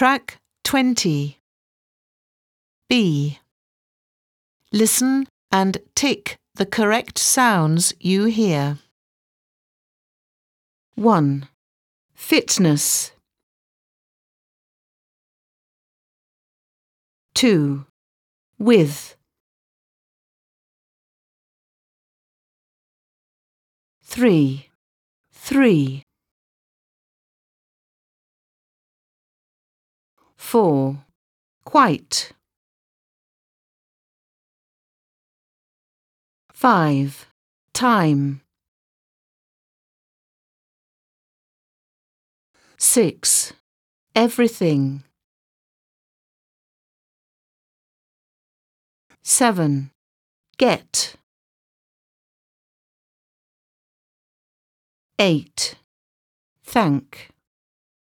Track 20. B. Listen and tick the correct sounds you hear. 1. Fitness. 2. With. 3. Three. 4. Quite. 5. Time. 6. Everything. 7. Get. 8. Thank.